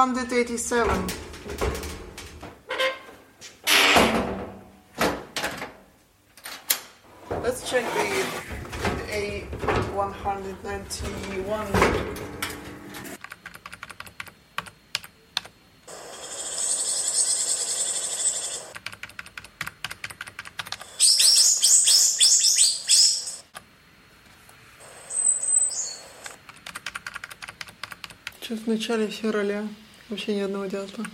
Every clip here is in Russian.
187. Let's check the, the A191. Сейчас в начале февраля. Вообще ни одного дятла.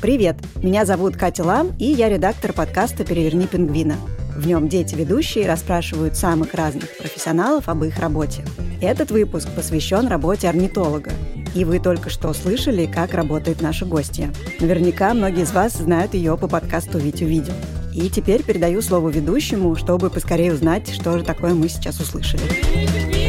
Привет! Меня зовут Катя Лам, и я редактор подкаста «Переверни пингвина». В нем дети-ведущие расспрашивают самых разных профессионалов об их работе. Этот выпуск посвящен работе орнитолога. И вы только что слышали, как работает наша гостья. Наверняка многие из вас знают ее по подкасту «Вить увидел». И теперь передаю слово ведущему, чтобы поскорее узнать, что же такое мы сейчас услышали.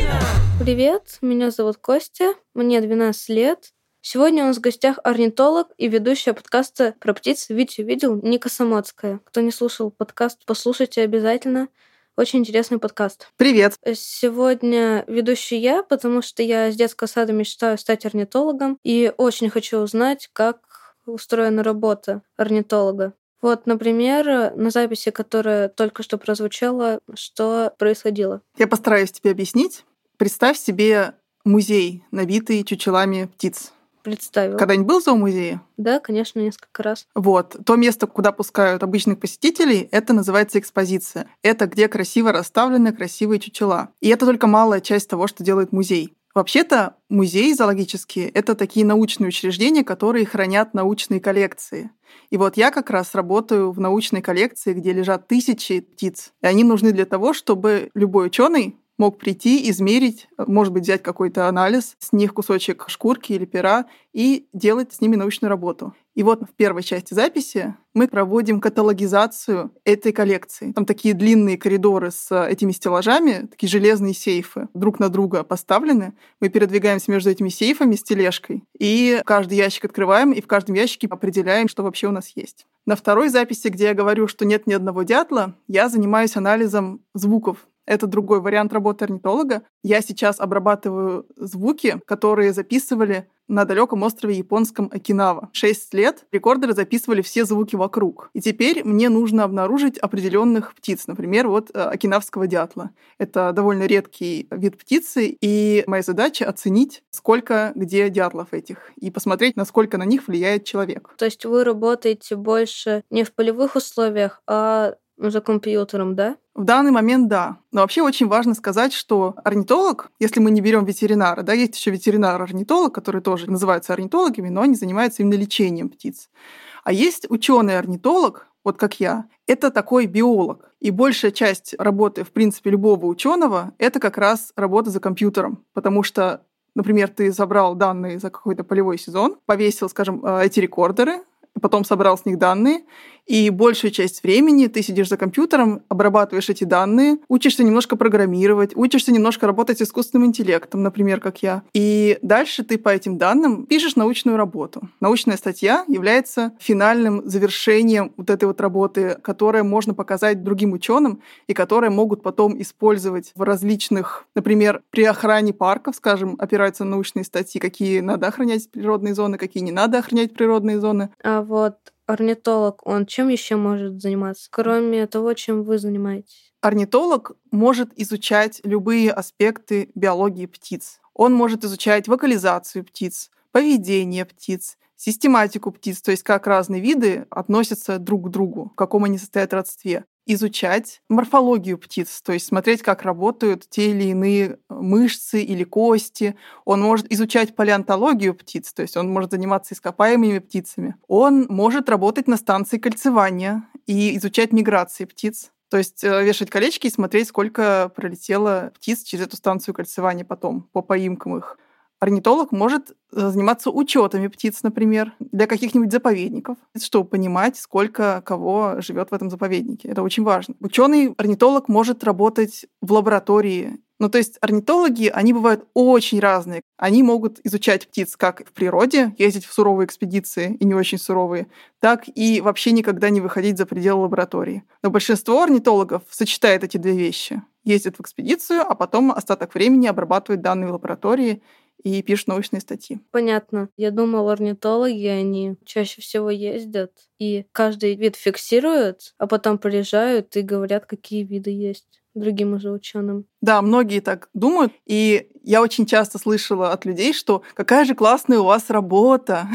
Привет, меня зовут Костя, мне 12 лет. Сегодня у нас в гостях орнитолог и ведущая подкаста про птиц «Витю видел» Ника Самоцкая. Кто не слушал подкаст, послушайте обязательно. Очень интересный подкаст. Привет. Сегодня ведущий я, потому что я с детского сада мечтаю стать орнитологом и очень хочу узнать, как устроена работа орнитолога. Вот, например, на записи, которая только что прозвучала, что происходило. Я постараюсь тебе объяснить. Представь себе музей, набитый чучелами птиц. Представил. Когда-нибудь был в зоомузее? Да, конечно, несколько раз. Вот. То место, куда пускают обычных посетителей, это называется экспозиция. Это где красиво расставлены красивые чучела. И это только малая часть того, что делает музей. Вообще-то музеи зоологические — это такие научные учреждения, которые хранят научные коллекции. И вот я как раз работаю в научной коллекции, где лежат тысячи птиц. И они нужны для того, чтобы любой ученый мог прийти, измерить, может быть, взять какой-то анализ, с них кусочек шкурки или пера и делать с ними научную работу. И вот в первой части записи мы проводим каталогизацию этой коллекции. Там такие длинные коридоры с этими стеллажами, такие железные сейфы друг на друга поставлены. Мы передвигаемся между этими сейфами с тележкой. И каждый ящик открываем, и в каждом ящике определяем, что вообще у нас есть. На второй записи, где я говорю, что нет ни одного дятла, я занимаюсь анализом звуков это другой вариант работы орнитолога. Я сейчас обрабатываю звуки, которые записывали на далеком острове японском Окинава. Шесть лет рекордеры записывали все звуки вокруг. И теперь мне нужно обнаружить определенных птиц, например, вот э, окинавского дятла. Это довольно редкий вид птицы, и моя задача оценить, сколько где дятлов этих, и посмотреть, насколько на них влияет человек. То есть вы работаете больше не в полевых условиях, а за компьютером, да? В данный момент да. Но вообще очень важно сказать, что орнитолог, если мы не берем ветеринара, да, есть еще ветеринар-орнитолог, который тоже называются орнитологами, но они занимаются именно лечением птиц. А есть ученый-орнитолог, вот как я, это такой биолог. И большая часть работы, в принципе, любого ученого это как раз работа за компьютером, потому что Например, ты забрал данные за какой-то полевой сезон, повесил, скажем, э, эти рекордеры, потом собрал с них данные, и большую часть времени ты сидишь за компьютером, обрабатываешь эти данные, учишься немножко программировать, учишься немножко работать с искусственным интеллектом, например, как я. И дальше ты по этим данным пишешь научную работу. Научная статья является финальным завершением вот этой вот работы, которая можно показать другим ученым и которые могут потом использовать в различных, например, при охране парков, скажем, опираются на научные статьи, какие надо охранять природные зоны, какие не надо охранять природные зоны. А вот орнитолог, он чем еще может заниматься, кроме того, чем вы занимаетесь? Орнитолог может изучать любые аспекты биологии птиц. Он может изучать вокализацию птиц, поведение птиц, систематику птиц, то есть как разные виды относятся друг к другу, в каком они состоят родстве изучать морфологию птиц, то есть смотреть, как работают те или иные мышцы или кости. Он может изучать палеонтологию птиц, то есть он может заниматься ископаемыми птицами. Он может работать на станции кольцевания и изучать миграции птиц. То есть э, вешать колечки и смотреть, сколько пролетело птиц через эту станцию кольцевания потом, по поимкам их. Орнитолог может э, заниматься учетами птиц, например, для каких-нибудь заповедников, чтобы понимать, сколько кого живет в этом заповеднике. Это очень важно. Ученый орнитолог может работать в лаборатории. Ну, то есть орнитологи, они бывают очень разные. Они могут изучать птиц как в природе, ездить в суровые экспедиции и не очень суровые, так и вообще никогда не выходить за пределы лаборатории. Но большинство орнитологов сочетает эти две вещи. Ездят в экспедицию, а потом остаток времени обрабатывают данные в лаборатории и пишут научные статьи. Понятно. Я думала, орнитологи, они чаще всего ездят и каждый вид фиксируют, а потом приезжают и говорят, какие виды есть другим уже ученым. Да, многие так думают. И я очень часто слышала от людей, что какая же классная у вас работа.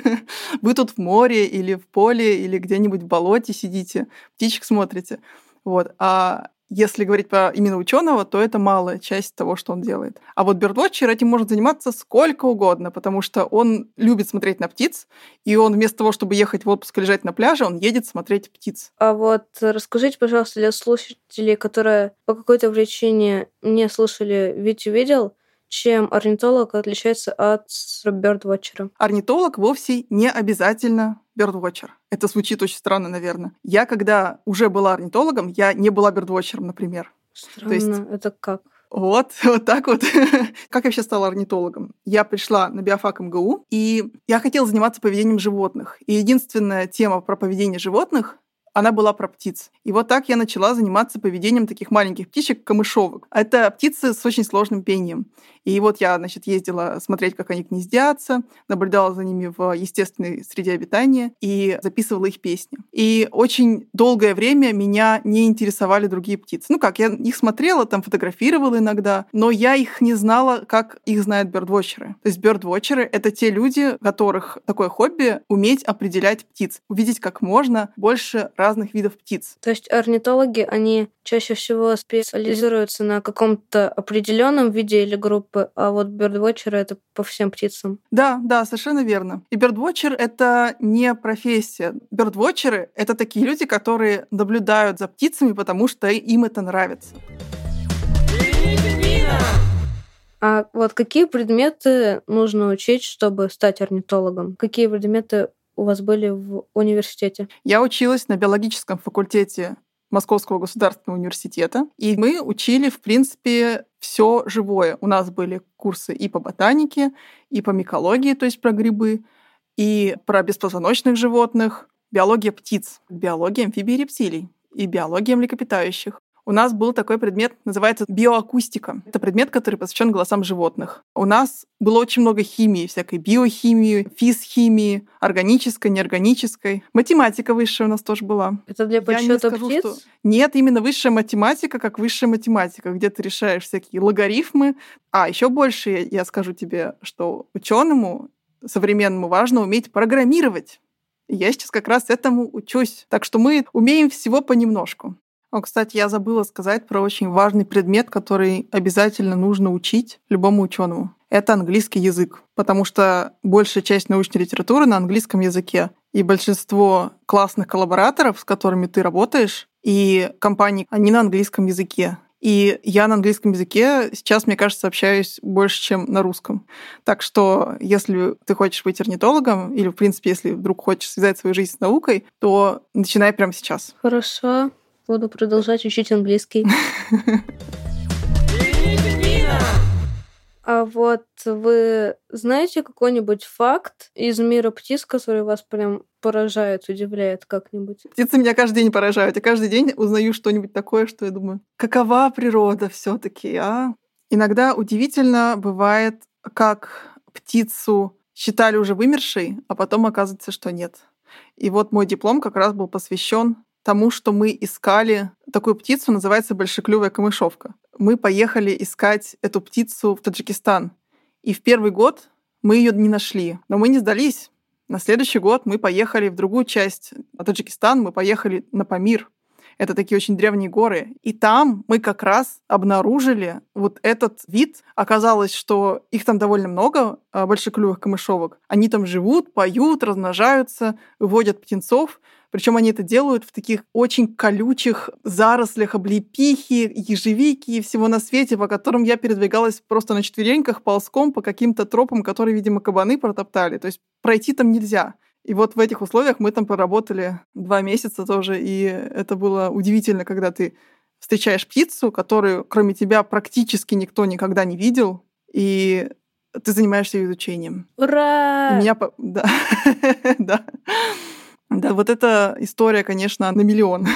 Вы тут в море или в поле или где-нибудь в болоте сидите, птичек смотрите. Вот. А если говорить про именно ученого, то это малая часть того, что он делает. А вот бердвотчер этим может заниматься сколько угодно, потому что он любит смотреть на птиц, и он вместо того, чтобы ехать в отпуск и лежать на пляже, он едет смотреть птиц. А вот расскажите, пожалуйста, для слушателей, которые по какой-то причине не слушали «Витю видел», чем орнитолог отличается от бёрдвотчера? Орнитолог вовсе не обязательно бёрдвотчер. Это звучит очень странно, наверное. Я, когда уже была орнитологом, я не была бёрдвотчером, например. Странно. То есть... Это как? Вот, вот так вот. как я вообще стала орнитологом? Я пришла на биофак МГУ, и я хотела заниматься поведением животных. И единственная тема про поведение животных она была про птиц. И вот так я начала заниматься поведением таких маленьких птичек, камышовок. Это птицы с очень сложным пением. И вот я, значит, ездила смотреть, как они гнездятся, наблюдала за ними в естественной среде обитания и записывала их песни. И очень долгое время меня не интересовали другие птицы. Ну как, я их смотрела, там фотографировала иногда, но я их не знала, как их знают бёрдвотчеры. То есть бёрдвотчеры — это те люди, у которых такое хобби — уметь определять птиц, увидеть как можно больше разных видов птиц. То есть орнитологи, они чаще всего специализируются на каком-то определенном виде или группы, а вот бёрдвотчеры — это по всем птицам. Да, да, совершенно верно. И бёрдвотчер — это не профессия. Бёрдвотчеры — это такие люди, которые наблюдают за птицами, потому что им это нравится. А вот какие предметы нужно учить, чтобы стать орнитологом? Какие предметы у вас были в университете? Я училась на биологическом факультете Московского государственного университета. И мы учили, в принципе, все живое. У нас были курсы и по ботанике, и по микологии, то есть про грибы, и про беспозвоночных животных, биология птиц, биология амфибий и рептилий и биология млекопитающих у нас был такой предмет, называется биоакустика. Это предмет, который посвящен голосам животных. У нас было очень много химии, всякой биохимии, физхимии, органической, неорганической. Математика высшая у нас тоже была. Это для подсчета птиц? Что... Нет, именно высшая математика, как высшая математика, где ты решаешь всякие логарифмы. А еще больше я скажу тебе, что ученому современному важно уметь программировать. Я сейчас как раз этому учусь. Так что мы умеем всего понемножку. О, кстати, я забыла сказать про очень важный предмет, который обязательно нужно учить любому ученому. Это английский язык, потому что большая часть научной литературы на английском языке. И большинство классных коллабораторов, с которыми ты работаешь, и компаний, они на английском языке. И я на английском языке сейчас, мне кажется, общаюсь больше, чем на русском. Так что, если ты хочешь быть орнитологом, или, в принципе, если вдруг хочешь связать свою жизнь с наукой, то начинай прямо сейчас. Хорошо. Буду продолжать учить английский. А вот вы знаете какой-нибудь факт из мира птиц, который вас прям поражает, удивляет как-нибудь? Птицы меня каждый день поражают. Я каждый день узнаю что-нибудь такое, что я думаю, какова природа все таки а? Иногда удивительно бывает, как птицу считали уже вымершей, а потом оказывается, что нет. И вот мой диплом как раз был посвящен тому, что мы искали такую птицу, называется большеклювая камышовка. Мы поехали искать эту птицу в Таджикистан. И в первый год мы ее не нашли. Но мы не сдались. На следующий год мы поехали в другую часть Таджикистана, мы поехали на Памир. Это такие очень древние горы. И там мы как раз обнаружили вот этот вид. Оказалось, что их там довольно много, а, большеклювых камышовок. Они там живут, поют, размножаются, выводят птенцов. Причем они это делают в таких очень колючих зарослях облепихи, ежевики и всего на свете, по которым я передвигалась просто на четвереньках, ползком по каким-то тропам, которые, видимо, кабаны протоптали. То есть пройти там нельзя. И вот в этих условиях мы там поработали два месяца тоже, и это было удивительно, когда ты встречаешь птицу, которую кроме тебя практически никто никогда не видел, и ты занимаешься ее изучением. Ура! И меня... Да. да. Да, вот эта история, конечно, на миллион.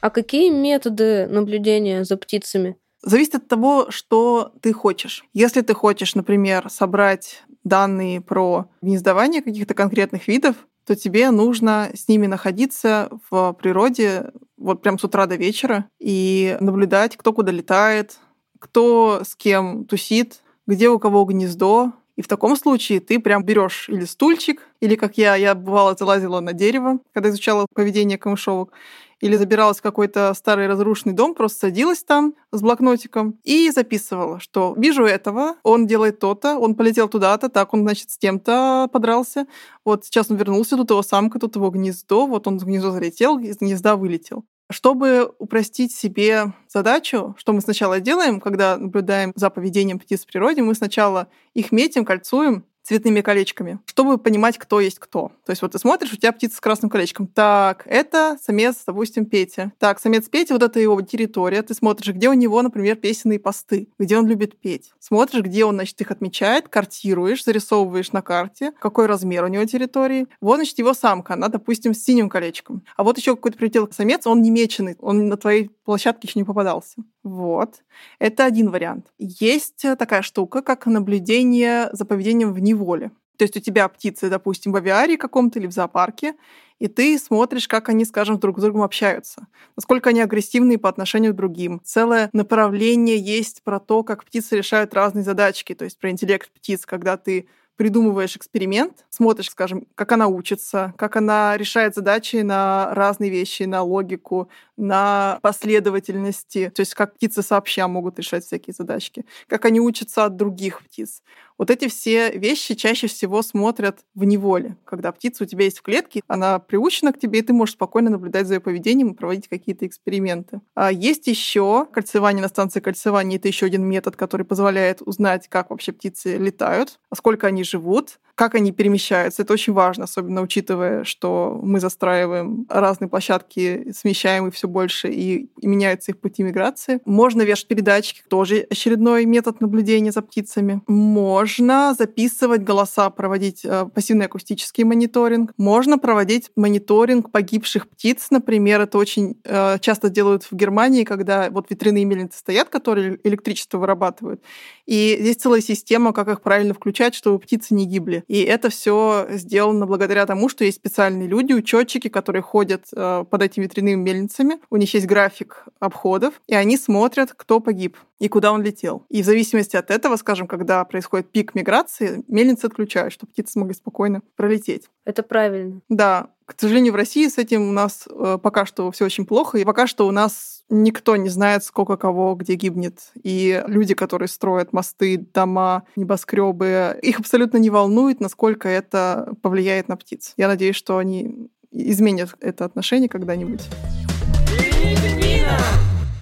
А какие методы наблюдения за птицами? Зависит от того, что ты хочешь. Если ты хочешь, например, собрать данные про гнездование каких-то конкретных видов, то тебе нужно с ними находиться в природе вот прям с утра до вечера и наблюдать, кто куда летает, кто с кем тусит, где у кого гнездо. И в таком случае ты прям берешь или стульчик, или как я, я бывало залазила на дерево, когда изучала поведение камышовок, или забиралась в какой-то старый разрушенный дом, просто садилась там с блокнотиком и записывала, что вижу этого, он делает то-то, он полетел туда-то, так он, значит, с тем-то подрался, вот сейчас он вернулся, тут его самка, тут его гнездо, вот он в гнездо залетел, из гнезда вылетел. Чтобы упростить себе задачу, что мы сначала делаем, когда наблюдаем за поведением птиц в природе, мы сначала их метим, кольцуем, цветными колечками, чтобы понимать, кто есть кто. То есть вот ты смотришь, у тебя птица с красным колечком. Так, это самец, допустим, Петя. Так, самец Петя, вот это его территория. Ты смотришь, где у него, например, песенные посты, где он любит петь. Смотришь, где он, значит, их отмечает, картируешь, зарисовываешь на карте, какой размер у него территории. Вот, значит, его самка, она, допустим, с синим колечком. А вот еще какой-то прилетел самец, он не меченый, он на твоей площадке еще не попадался. Вот. Это один вариант. Есть такая штука, как наблюдение за поведением в неволе. То есть у тебя птицы, допустим, в авиарии каком-то или в зоопарке, и ты смотришь, как они, скажем, друг с другом общаются, насколько они агрессивные по отношению к другим. Целое направление есть про то, как птицы решают разные задачки, то есть про интеллект птиц, когда ты придумываешь эксперимент, смотришь, скажем, как она учится, как она решает задачи на разные вещи, на логику, на последовательности, то есть как птицы сообща могут решать всякие задачки, как они учатся от других птиц. Вот эти все вещи чаще всего смотрят в неволе. Когда птица у тебя есть в клетке, она приучена к тебе, и ты можешь спокойно наблюдать за ее поведением и проводить какие-то эксперименты. А есть еще кольцевание на станции кольцевания. Это еще один метод, который позволяет узнать, как вообще птицы летают, а сколько они живут, как они перемещаются. Это очень важно, особенно учитывая, что мы застраиваем разные площадки, смещаем их все больше и, и меняются их пути миграции. Можно вешать передатчики, тоже очередной метод наблюдения за птицами. Можно записывать голоса, проводить э, пассивный акустический мониторинг. Можно проводить мониторинг погибших птиц, например. Это очень э, часто делают в Германии, когда вот ветряные мельницы стоят, которые электричество вырабатывают. И здесь целая система, как их правильно включать, чтобы птицы не гибли. И это все сделано благодаря тому, что есть специальные люди, учетчики, которые ходят э, под этими ветряными мельницами. У них есть график обходов, и они смотрят, кто погиб и куда он летел. И в зависимости от этого, скажем, когда происходит пик миграции, мельницы отключают, чтобы птицы смогли спокойно пролететь. Это правильно. Да. К сожалению, в России с этим у нас э, пока что все очень плохо, и пока что у нас никто не знает, сколько кого где гибнет. И люди, которые строят мосты, дома, небоскребы, их абсолютно не волнует, насколько это повлияет на птиц. Я надеюсь, что они изменят это отношение когда-нибудь.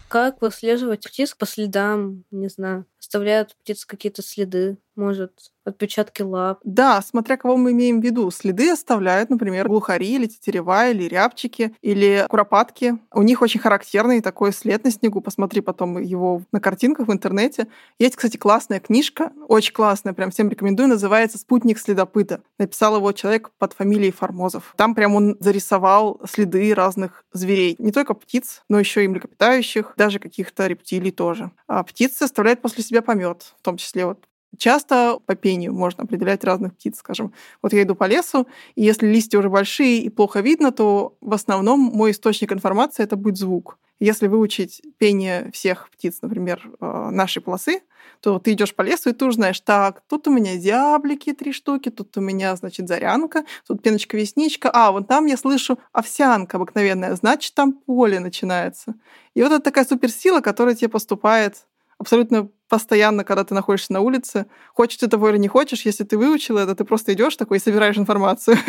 Как выслеживать птиц по следам, не знаю, оставляют птицы какие-то следы, может, отпечатки лап. Да, смотря кого мы имеем в виду. Следы оставляют, например, глухари или тетерева, или рябчики, или куропатки. У них очень характерный такой след на снегу. Посмотри потом его на картинках в интернете. Есть, кстати, классная книжка, очень классная, прям всем рекомендую, называется «Спутник следопыта». Написал его человек под фамилией Формозов. Там прям он зарисовал следы разных зверей. Не только птиц, но еще и млекопитающих, даже каких-то рептилий тоже. А птицы оставляют после себя помет, в том числе вот Часто по пению можно определять разных птиц, скажем. Вот я иду по лесу, и если листья уже большие и плохо видно, то в основном мой источник информации это будет звук. Если выучить пение всех птиц, например, э, нашей полосы, то ты идешь по лесу, и ты уже знаешь, так, тут у меня зяблики три штуки, тут у меня, значит, зарянка, тут пеночка-весничка, а, вон там я слышу овсянка обыкновенная, значит, там поле начинается. И вот это такая суперсила, которая тебе поступает абсолютно постоянно, когда ты находишься на улице. Хочешь ты того или не хочешь, если ты выучил это, ты просто идешь такой и собираешь информацию.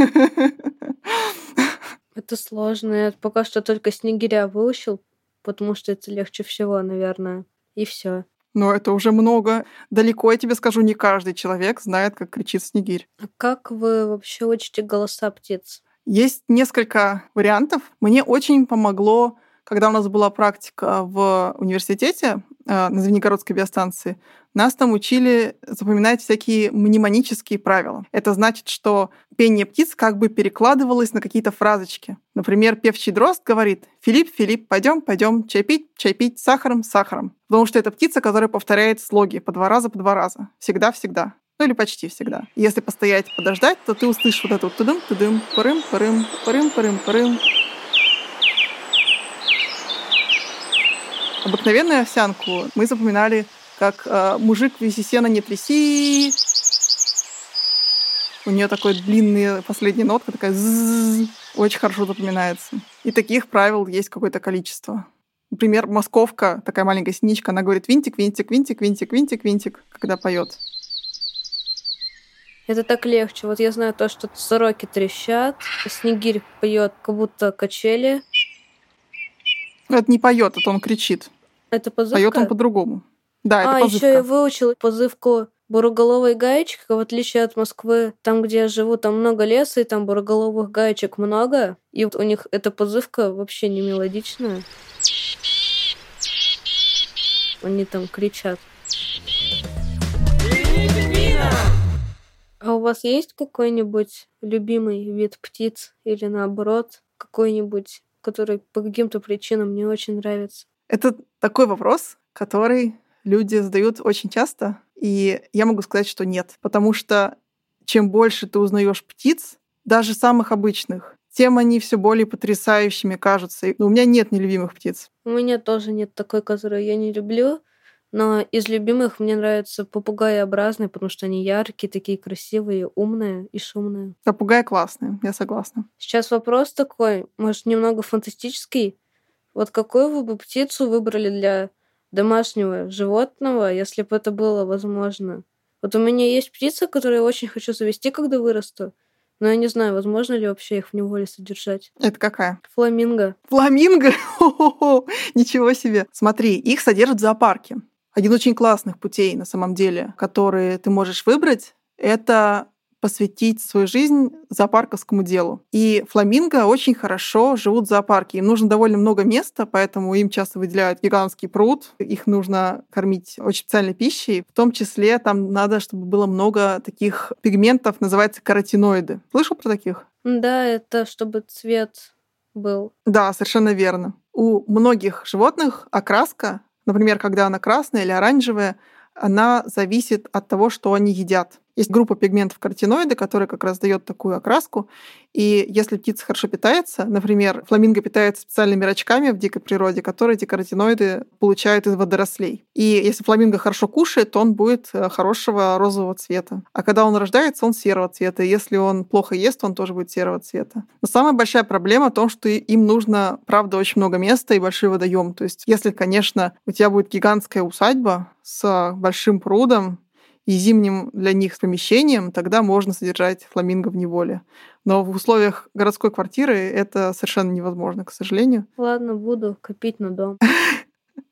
Это сложно. Я пока что только снегиря выучил, потому что это легче всего, наверное. И все. Но это уже много. Далеко, я тебе скажу, не каждый человек знает, как кричит снегирь. А как вы вообще учите голоса птиц? Есть несколько вариантов. Мне очень помогло, когда у нас была практика в университете, на Звенигородской биостанции, нас там учили запоминать всякие мнемонические правила. Это значит, что пение птиц как бы перекладывалось на какие-то фразочки. Например, певчий дрозд говорит «Филипп, Филипп, пойдем, пойдем, чай пить, чай пить, сахаром, сахаром». Потому что это птица, которая повторяет слоги по два раза, по два раза. Всегда-всегда. Ну или почти всегда. Если постоять, подождать, то ты услышишь вот это вот тудым, тудым, парым, парым, парым, парым, парым. Обыкновенную овсянку мы запоминали как э, мужик вези сена не тряси. У нее такой длинный последняя нотка, такая зззз, очень хорошо запоминается. И таких правил есть какое-то количество. Например, московка, такая маленькая синичка, она говорит винтик, винтик, винтик, винтик, винтик, винтик, когда поет. Это так легче. Вот я знаю то, что сороки трещат, снегирь поет, как будто качели. Это не поет, это он кричит. Это позывка? Поет он по-другому. Да, это а, позывка. еще я выучила позывку буроголовой гаечка, в отличие от Москвы, там, где я живу, там много леса, и там буроголовых гаечек много, и вот у них эта позывка вообще не мелодичная. Они там кричат. А у вас есть какой-нибудь любимый вид птиц или наоборот какой-нибудь, который по каким-то причинам не очень нравится? Это такой вопрос, который люди задают очень часто, и я могу сказать, что нет. Потому что чем больше ты узнаешь птиц, даже самых обычных, тем они все более потрясающими кажутся. Но у меня нет нелюбимых птиц. У меня тоже нет такой, которую я не люблю. Но из любимых мне нравятся попугаеобразные, потому что они яркие, такие красивые, умные и шумные. Попугаи классные, я согласна. Сейчас вопрос такой, может, немного фантастический. Вот какую вы бы птицу выбрали для домашнего животного, если бы это было возможно? Вот у меня есть птица, которую я очень хочу завести, когда вырасту. Но я не знаю, возможно ли вообще их в неволе содержать. Это какая? Фламинго. Фламинго? Ничего себе. Смотри, их содержат в зоопарке. Один очень классных путей, на самом деле, которые ты можешь выбрать, это посвятить свою жизнь зоопарковскому делу. И фламинго очень хорошо живут в зоопарке. Им нужно довольно много места, поэтому им часто выделяют гигантский пруд. Их нужно кормить очень специальной пищей. В том числе там надо, чтобы было много таких пигментов, называется каротиноиды. Слышал про таких? Да, это чтобы цвет был. Да, совершенно верно. У многих животных окраска, например, когда она красная или оранжевая, она зависит от того, что они едят. Есть группа пигментов каротиноиды, которая как раз дает такую окраску. И если птица хорошо питается, например, фламинго питается специальными рачками в дикой природе, которые эти каротиноиды получают из водорослей. И если фламинго хорошо кушает, то он будет э, хорошего розового цвета. А когда он рождается, он серого цвета. И если он плохо ест, он тоже будет серого цвета. Но самая большая проблема в том, что им нужно, правда, очень много места и большой водоем. То есть, если, конечно, у тебя будет гигантская усадьба с большим прудом, и зимним для них помещением, тогда можно содержать фламинго в неволе. Но в условиях городской квартиры это совершенно невозможно, к сожалению. Ладно, буду копить на дом.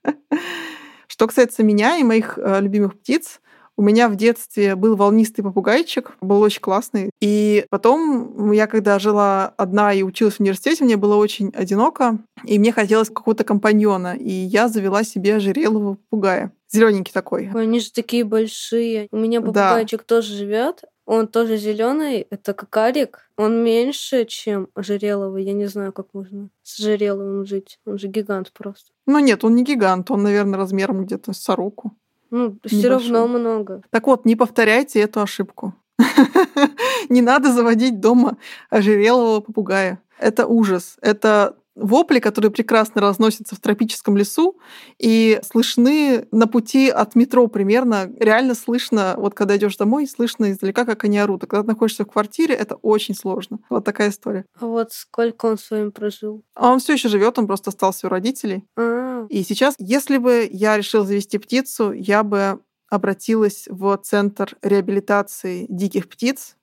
Что касается меня и моих э, любимых птиц, у меня в детстве был волнистый попугайчик, был очень классный. И потом я, когда жила одна и училась в университете, мне было очень одиноко, и мне хотелось какого-то компаньона. И я завела себе ожерелого попугая. Зелененький такой. Ой, они же такие большие. У меня попугайчик да. тоже живет. Он тоже зеленый, это какарик. Он меньше, чем ожереловый. Я не знаю, как можно с ожереловым жить. Он же гигант просто. Ну нет, он не гигант, он, наверное, размером где-то с сороку. Ну, все равно много. Так вот, не повторяйте эту ошибку. Не надо заводить дома ожерелого попугая. Это ужас. Это вопли, которые прекрасно разносятся в тропическом лесу и слышны на пути от метро примерно. Реально слышно, вот когда идешь домой, слышно издалека, как они орут. А когда ты находишься в квартире, это очень сложно. Вот такая история. А вот сколько он с вами прожил? А он все еще живет, он просто остался у родителей. А-а-а. И сейчас, если бы я решила завести птицу, я бы обратилась в центр реабилитации диких птиц,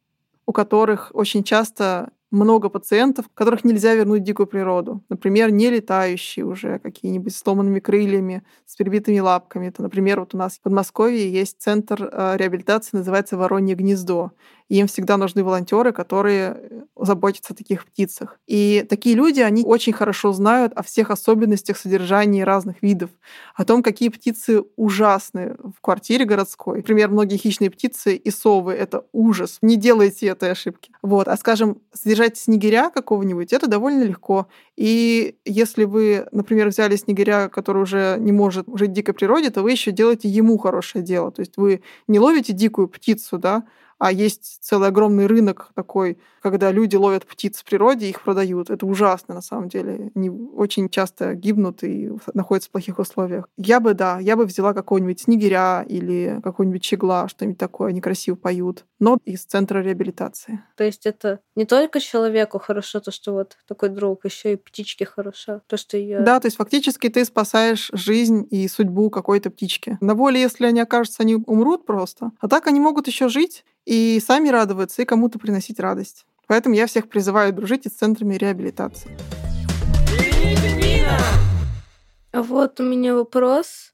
у которых очень часто много пациентов, которых нельзя вернуть в дикую природу. Например, не летающие уже, какие-нибудь с сломанными крыльями, с перебитыми лапками. Это, например, вот у нас в Подмосковье есть центр э, реабилитации, называется «Воронье гнездо». Им всегда нужны волонтеры, которые заботятся о таких птицах. И такие люди, они очень хорошо знают о всех особенностях содержания разных видов, о том, какие птицы ужасны в квартире городской. Например, многие хищные птицы и совы — это ужас. Не делайте этой ошибки. Вот. А, скажем, содержать снегиря какого-нибудь — это довольно легко. И если вы, например, взяли снегиря, который уже не может жить в дикой природе, то вы еще делаете ему хорошее дело. То есть вы не ловите дикую птицу, да, а есть целый огромный рынок такой, когда люди ловят птиц в природе, их продают. Это ужасно, на самом деле. Они очень часто гибнут и находятся в плохих условиях. Я бы, да, я бы взяла какого-нибудь снегиря или какого-нибудь чегла, что-нибудь такое, они красиво поют, но из центра реабилитации. То есть это не только человеку хорошо, то, что вот такой друг, еще и птичке хорошо, то, что ее... Да, то есть фактически ты спасаешь жизнь и судьбу какой-то птички. На воле, если они окажутся, они умрут просто. А так они могут еще жить и сами радоваться, и кому-то приносить радость. Поэтому я всех призываю дружить с центрами реабилитации. Вот у меня вопрос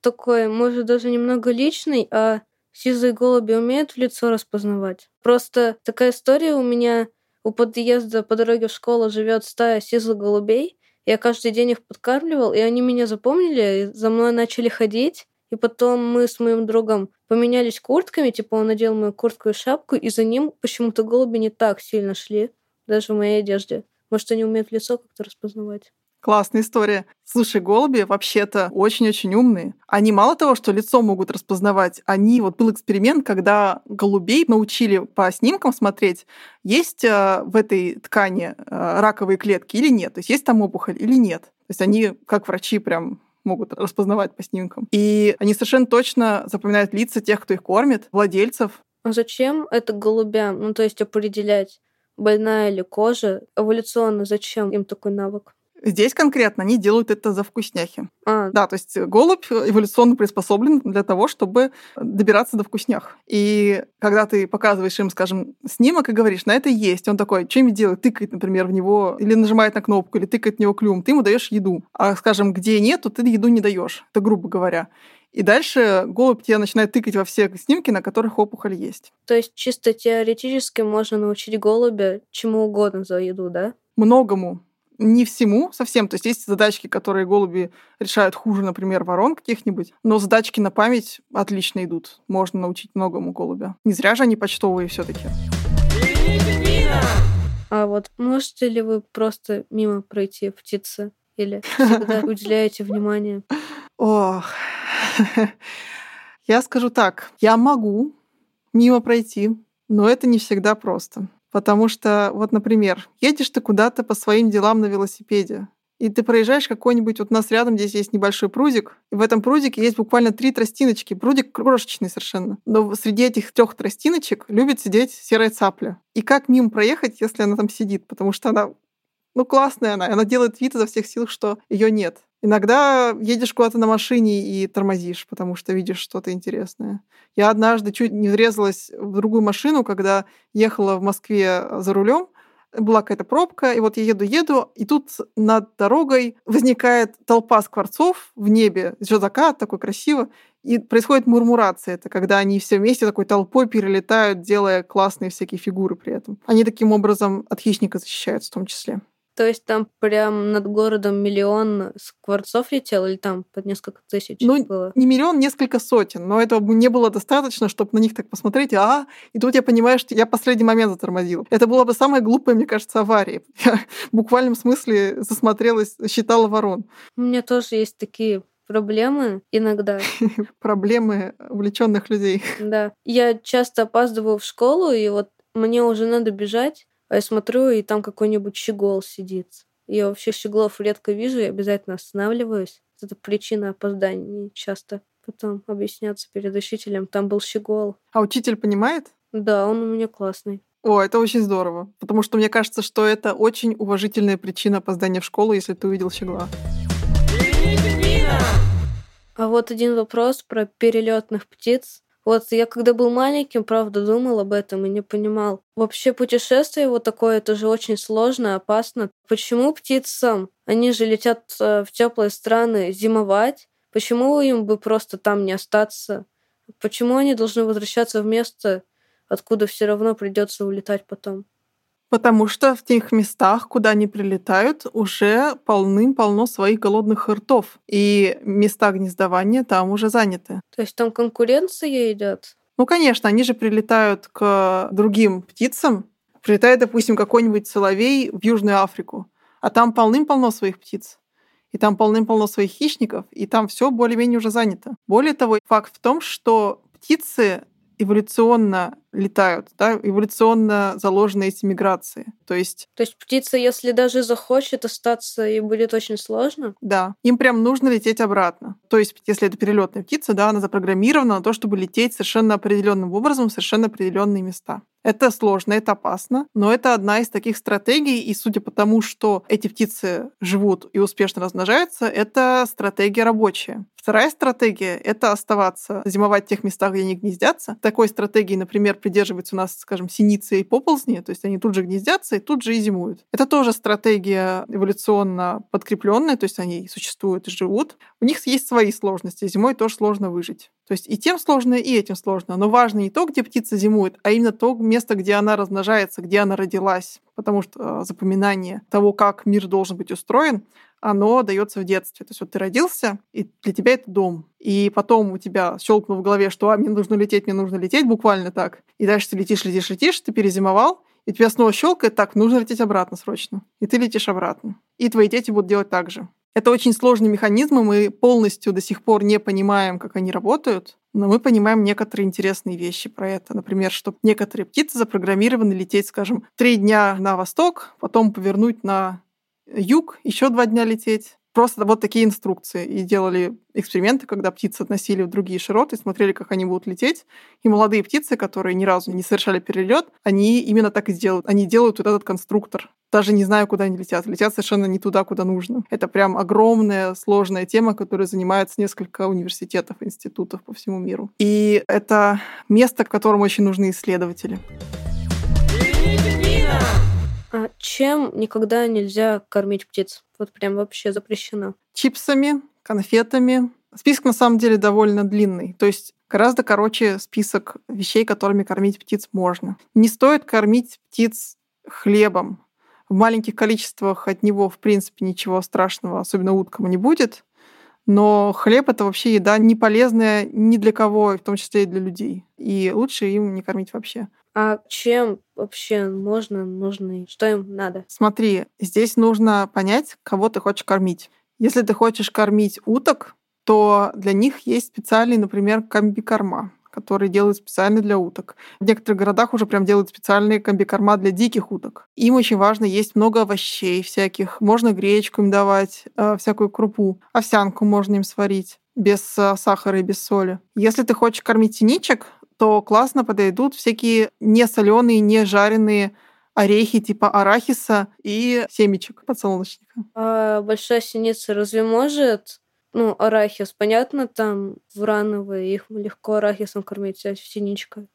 такой, может, даже немного личный, а сизые голуби умеют в лицо распознавать? Просто такая история у меня у подъезда по дороге в школу живет стая сизых голубей. Я каждый день их подкармливал, и они меня запомнили, и за мной начали ходить. И потом мы с моим другом поменялись куртками, типа он надел мою куртку и шапку, и за ним почему-то голуби не так сильно шли, даже в моей одежде. Может, они умеют лицо как-то распознавать. Классная история. Слушай, голуби вообще-то очень-очень умные. Они мало того, что лицо могут распознавать, они вот был эксперимент, когда голубей научили по снимкам смотреть, есть э, в этой ткани э, раковые клетки или нет, то есть есть там опухоль или нет. То есть они, как врачи, прям могут распознавать по снимкам. И они совершенно точно запоминают лица тех, кто их кормит, владельцев. А зачем это голубям? Ну, то есть определять, больная ли кожа, эволюционно зачем им такой навык? Здесь конкретно они делают это за вкусняхи. А. Да, то есть голубь эволюционно приспособлен для того, чтобы добираться до вкуснях. И когда ты показываешь им, скажем, снимок и говоришь, на это есть, он такой, что-нибудь делает, тыкает, например, в него, или нажимает на кнопку, или тыкает в него клюм, ты ему даешь еду. А, скажем, где нету, ты еду не даешь. Это грубо говоря. И дальше голубь тебя начинает тыкать во все снимки, на которых опухоль есть. То есть чисто теоретически можно научить голубя чему угодно за еду, да? Многому не всему совсем. То есть есть задачки, которые голуби решают хуже, например, ворон каких-нибудь, но задачки на память отлично идут. Можно научить многому голубя. Не зря же они почтовые все таки А вот можете ли вы просто мимо пройти птицы? Или всегда уделяете внимание? Ох, я скажу так, я могу мимо пройти, но это не всегда просто. Потому что, вот, например, едешь ты куда-то по своим делам на велосипеде, и ты проезжаешь какой-нибудь, вот у нас рядом здесь есть небольшой прудик, и в этом прудике есть буквально три тростиночки. Прудик крошечный совершенно. Но среди этих трех тростиночек любит сидеть серая цапля. И как мимо проехать, если она там сидит? Потому что она, ну, классная она, она делает вид изо всех сил, что ее нет. Иногда едешь куда-то на машине и тормозишь, потому что видишь что-то интересное. Я однажды чуть не врезалась в другую машину, когда ехала в Москве за рулем. Была какая-то пробка, и вот я еду-еду, и тут над дорогой возникает толпа скворцов в небе, еще закат такой красиво, и происходит мурмурация. Это когда они все вместе такой толпой перелетают, делая классные всякие фигуры при этом. Они таким образом от хищника защищаются в том числе. То есть там прям над городом миллион скворцов летел или там под несколько тысяч ну, было? не миллион, несколько сотен. Но этого не было достаточно, чтобы на них так посмотреть. А, и тут я понимаю, что я последний момент затормозил. Это была бы самая глупая, мне кажется, авария. Я в буквальном смысле засмотрелась, считала ворон. У меня тоже есть такие проблемы иногда. Проблемы увлеченных людей. Да. Я часто опаздываю в школу, и вот мне уже надо бежать, а я смотрю, и там какой-нибудь щегол сидит. Я вообще щеглов редко вижу, я обязательно останавливаюсь. Это причина опозданий часто. Потом объясняться перед учителем. Там был щегол. А учитель понимает? Да, он у меня классный. О, это очень здорово. Потому что мне кажется, что это очень уважительная причина опоздания в школу, если ты увидел щегла. А вот один вопрос про перелетных птиц. Вот я когда был маленьким, правда, думал об этом и не понимал. Вообще путешествие вот такое, это же очень сложно, опасно. Почему птицам? Они же летят э, в теплые страны зимовать. Почему им бы просто там не остаться? Почему они должны возвращаться в место, откуда все равно придется улетать потом? Потому что в тех местах, куда они прилетают, уже полным-полно своих голодных ртов. И места гнездования там уже заняты. То есть там конкуренция идет? Ну, конечно, они же прилетают к другим птицам. Прилетает, допустим, какой-нибудь соловей в Южную Африку, а там полным-полно своих птиц. И там полным-полно своих хищников, и там все более-менее уже занято. Более того, факт в том, что птицы эволюционно летают, да, эволюционно заложены эти миграции. То есть... То есть птица, если даже захочет остаться, ей будет очень сложно? Да. Им прям нужно лететь обратно. То есть, если это перелетная птица, да, она запрограммирована на то, чтобы лететь совершенно определенным образом в совершенно определенные места. Это сложно, это опасно, но это одна из таких стратегий, и судя по тому, что эти птицы живут и успешно размножаются, это стратегия рабочая. Вторая стратегия — это оставаться, зимовать в тех местах, где они гнездятся. Такой стратегии, например, придерживаются у нас, скажем, синицы и поползни, то есть они тут же гнездятся и тут же и зимуют. Это тоже стратегия эволюционно подкрепленная, то есть они существуют и живут. У них есть свои сложности, зимой тоже сложно выжить. То есть и тем сложно, и этим сложно. Но важно не то, где птица зимует, а именно то место, где она размножается, где она родилась. Потому что э, запоминание того, как мир должен быть устроен, оно дается в детстве. То есть вот ты родился, и для тебя это дом. И потом у тебя щелкнуло в голове, что а, мне нужно лететь, мне нужно лететь, буквально так. И дальше ты летишь, летишь, летишь, ты перезимовал, и тебя снова щелкает, так, нужно лететь обратно срочно. И ты летишь обратно. И твои дети будут делать так же. Это очень сложный механизм, и мы полностью до сих пор не понимаем, как они работают, но мы понимаем некоторые интересные вещи про это. Например, что некоторые птицы запрограммированы лететь, скажем, три дня на восток, потом повернуть на юг, еще два дня лететь, просто вот такие инструкции. И делали эксперименты, когда птицы относили в другие широты, смотрели, как они будут лететь. И молодые птицы, которые ни разу не совершали перелет, они именно так и сделают. Они делают вот этот конструктор. Даже не знаю, куда они летят. Летят совершенно не туда, куда нужно. Это прям огромная, сложная тема, которой занимается несколько университетов, институтов по всему миру. И это место, к которому очень нужны исследователи. А чем никогда нельзя кормить птиц? Вот прям вообще запрещено. Чипсами, конфетами. Список на самом деле довольно длинный. То есть гораздо короче список вещей, которыми кормить птиц можно. Не стоит кормить птиц хлебом. В маленьких количествах от него, в принципе, ничего страшного, особенно уткам, не будет. Но хлеб — это вообще еда не полезная ни для кого, в том числе и для людей. И лучше им не кормить вообще. А чем вообще можно, нужно, что им надо? Смотри, здесь нужно понять, кого ты хочешь кормить. Если ты хочешь кормить уток, то для них есть специальный, например, комбикорма которые делают специально для уток. В некоторых городах уже прям делают специальные комбикорма для диких уток. Им очень важно есть много овощей всяких. Можно гречку им давать, э, всякую крупу. Овсянку можно им сварить без э, сахара и без соли. Если ты хочешь кормить синичек, то классно подойдут всякие не соленые, не жареные орехи типа арахиса и семечек подсолнечника. А большая синица разве может ну, арахис, понятно, там врановые, их легко арахисом кормить, а синичка.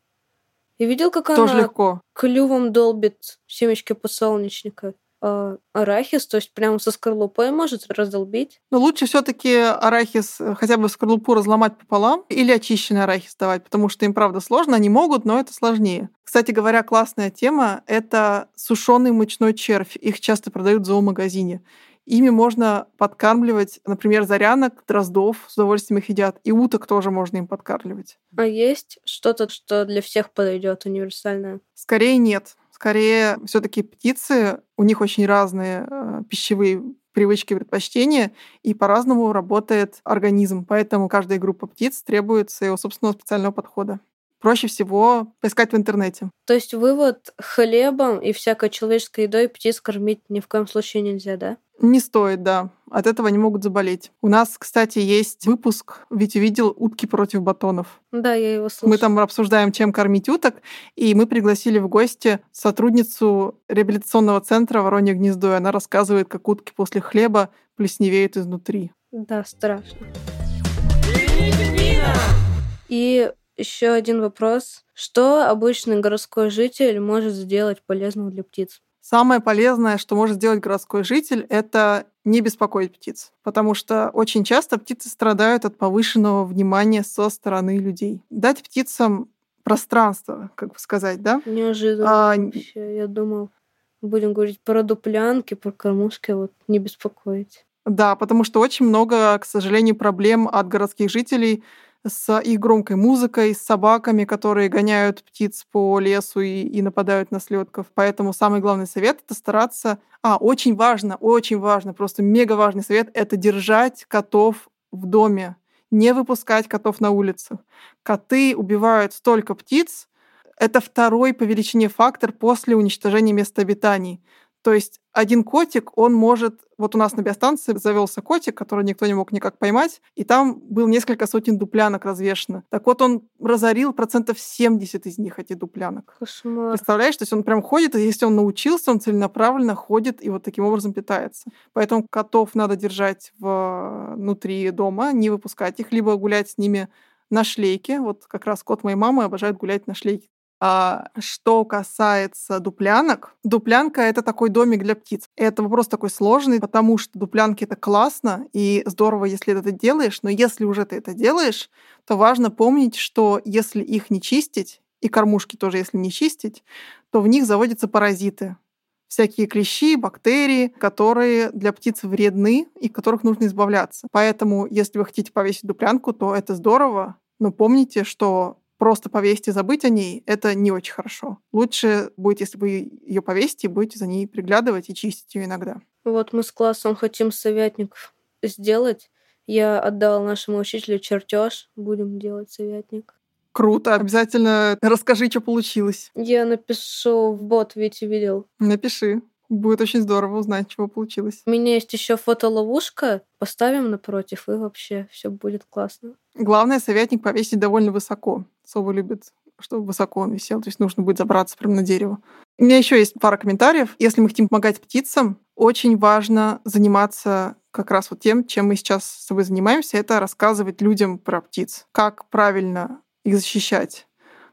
И видел, как Тоже она легко. клювом долбит семечки подсолнечника? А арахис, то есть прямо со скорлупой может раздолбить. Но лучше все таки арахис э, хотя бы скорлупу разломать пополам или очищенный арахис давать, потому что им, правда, сложно, они могут, но это сложнее. Кстати говоря, классная тема — это сушеный мучной червь. Их часто продают в зоомагазине. Ими можно подкармливать, например, зарянок, дроздов, с удовольствием их едят, и уток тоже можно им подкармливать. А есть что-то, что для всех подойдет универсальное? Скорее нет. Скорее, все-таки птицы, у них очень разные э, пищевые привычки, предпочтения, и по-разному работает организм. Поэтому каждая группа птиц требует своего собственного специального подхода проще всего поискать в интернете. То есть вывод хлебом и всякой человеческой едой птиц кормить ни в коем случае нельзя, да? Не стоит, да. От этого они могут заболеть. У нас, кстати, есть выпуск, ведь увидел утки против батонов. Да, я его слышала. Мы там обсуждаем, чем кормить уток, и мы пригласили в гости сотрудницу реабилитационного центра «Воронье гнездо», и она рассказывает, как утки после хлеба плесневеют изнутри. Да, страшно. И еще один вопрос. Что обычный городской житель может сделать полезного для птиц? Самое полезное, что может сделать городской житель, это не беспокоить птиц, потому что очень часто птицы страдают от повышенного внимания со стороны людей. Дать птицам пространство, как бы сказать, да? Неожиданно а, вообще. Я думал, будем говорить про дуплянки, про кормушки, вот не беспокоить. Да, потому что очень много, к сожалению, проблем от городских жителей с их громкой музыкой, с собаками, которые гоняют птиц по лесу и, и нападают на слетков. Поэтому самый главный совет это стараться. А, очень важно, очень важно, просто мега важный совет это держать котов в доме, не выпускать котов на улицах. Коты убивают столько птиц, это второй по величине фактор после уничтожения мест обитаний. То есть один котик, он может... Вот у нас на биостанции завелся котик, который никто не мог никак поймать, и там был несколько сотен дуплянок развешено. Так вот, он разорил процентов 70 из них, эти дуплянок. Кошмар. Представляешь, то есть он прям ходит, и если он научился, он целенаправленно ходит и вот таким образом питается. Поэтому котов надо держать внутри дома, не выпускать их, либо гулять с ними на шлейке. Вот как раз кот моей мамы обожает гулять на шлейке. А, что касается дуплянок, дуплянка — это такой домик для птиц. Это вопрос такой сложный, потому что дуплянки — это классно и здорово, если это делаешь, но если уже ты это делаешь, то важно помнить, что если их не чистить, и кормушки тоже, если не чистить, то в них заводятся паразиты. Всякие клещи, бактерии, которые для птиц вредны и которых нужно избавляться. Поэтому, если вы хотите повесить дуплянку, то это здорово, но помните, что просто повесить и забыть о ней, это не очень хорошо. Лучше будет, если вы ее повесите и будете за ней приглядывать и чистить ее иногда. Вот мы с классом хотим советник сделать. Я отдал нашему учителю чертеж. Будем делать советник. Круто. Обязательно расскажи, что получилось. Я напишу в бот, Витя видел. Напиши. Будет очень здорово узнать, чего получилось. У меня есть еще фотоловушка. Поставим напротив, и вообще все будет классно. Главное, советник повесить довольно высоко. Совы любят, чтобы высоко он висел. То есть нужно будет забраться прямо на дерево. У меня еще есть пара комментариев. Если мы хотим помогать птицам, очень важно заниматься как раз вот тем, чем мы сейчас с тобой занимаемся, это рассказывать людям про птиц. Как правильно их защищать,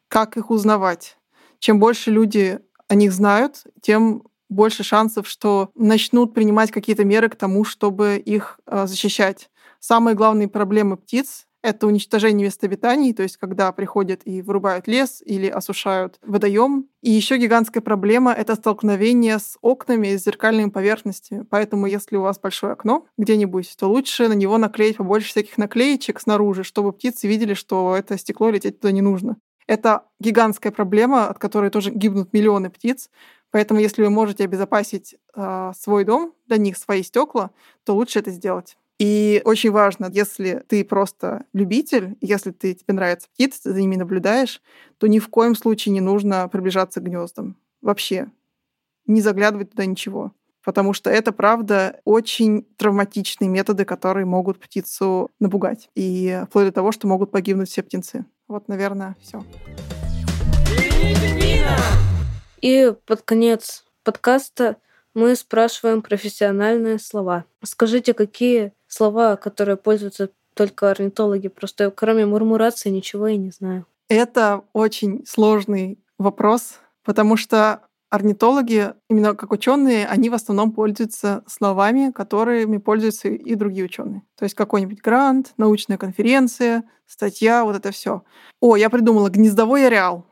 как их узнавать. Чем больше люди о них знают, тем больше шансов, что начнут принимать какие-то меры к тому, чтобы их э, защищать. Самые главные проблемы птиц это уничтожение мест обитаний, то есть когда приходят и вырубают лес или осушают водоем. И еще гигантская проблема — это столкновение с окнами с зеркальными поверхностями. Поэтому если у вас большое окно где-нибудь, то лучше на него наклеить побольше всяких наклеечек снаружи, чтобы птицы видели, что это стекло лететь туда не нужно. Это гигантская проблема, от которой тоже гибнут миллионы птиц. Поэтому, если вы можете обезопасить э, свой дом, для них свои стекла, то лучше это сделать. И очень важно, если ты просто любитель, если ты, тебе нравятся птицы, ты за ними наблюдаешь, то ни в коем случае не нужно приближаться к гнездам. Вообще. Не заглядывать туда ничего. Потому что это, правда, очень травматичные методы, которые могут птицу напугать. И вплоть до того, что могут погибнуть все птенцы. Вот, наверное, все. И под конец подкаста мы спрашиваем профессиональные слова. Скажите, какие слова, которые пользуются только орнитологи? Просто кроме мурмурации ничего я не знаю. Это очень сложный вопрос, потому что орнитологи, именно как ученые, они в основном пользуются словами, которыми пользуются и другие ученые. То есть какой-нибудь грант, научная конференция, статья, вот это все. О, я придумала гнездовой ареал.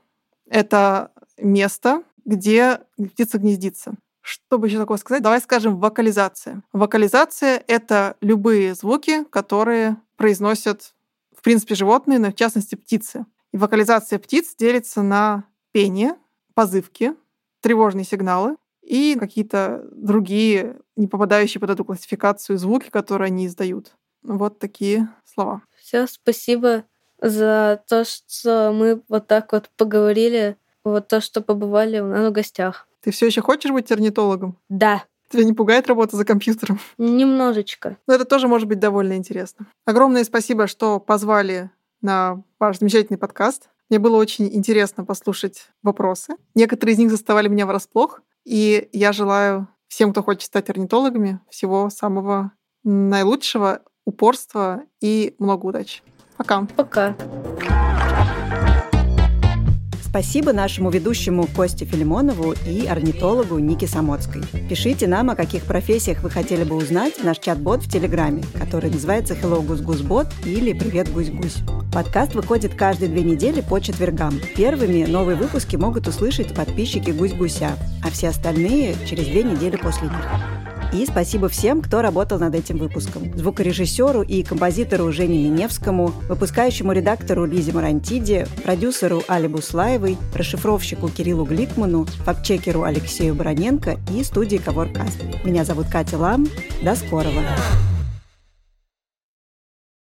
Это место, где птица гнездится. Что бы еще такое сказать? Давай скажем вокализация. Вокализация — это любые звуки, которые произносят, в принципе, животные, но в частности птицы. И вокализация птиц делится на пение, позывки, тревожные сигналы и какие-то другие, не попадающие под эту классификацию звуки, которые они издают. Вот такие слова. Все, спасибо за то, что мы вот так вот поговорили вот то, что побывали у нас в гостях. Ты все еще хочешь быть орнитологом? Да. Тебя не пугает работа за компьютером? Немножечко. Но это тоже может быть довольно интересно. Огромное спасибо, что позвали на ваш замечательный подкаст. Мне было очень интересно послушать вопросы. Некоторые из них заставали меня врасплох. И я желаю всем, кто хочет стать орнитологами, всего самого наилучшего, упорства и много удачи. Пока. Пока. Спасибо нашему ведущему Косте Филимонову и орнитологу Нике Самоцкой. Пишите нам, о каких профессиях вы хотели бы узнать, наш чат-бот в Телеграме, который называется Hello Гусь Гусь Бот или Привет Гусь Гусь. Подкаст выходит каждые две недели по четвергам. Первыми новые выпуски могут услышать подписчики Гусь Гуся, а все остальные через две недели после них. И спасибо всем, кто работал над этим выпуском. Звукорежиссеру и композитору Жене Миневскому, выпускающему редактору Лизе Марантиде, продюсеру Али Буслаевой, расшифровщику Кириллу Гликману, фактчекеру Алексею Броненко и студии Коворкаст. Меня зовут Катя Лам. До скорого!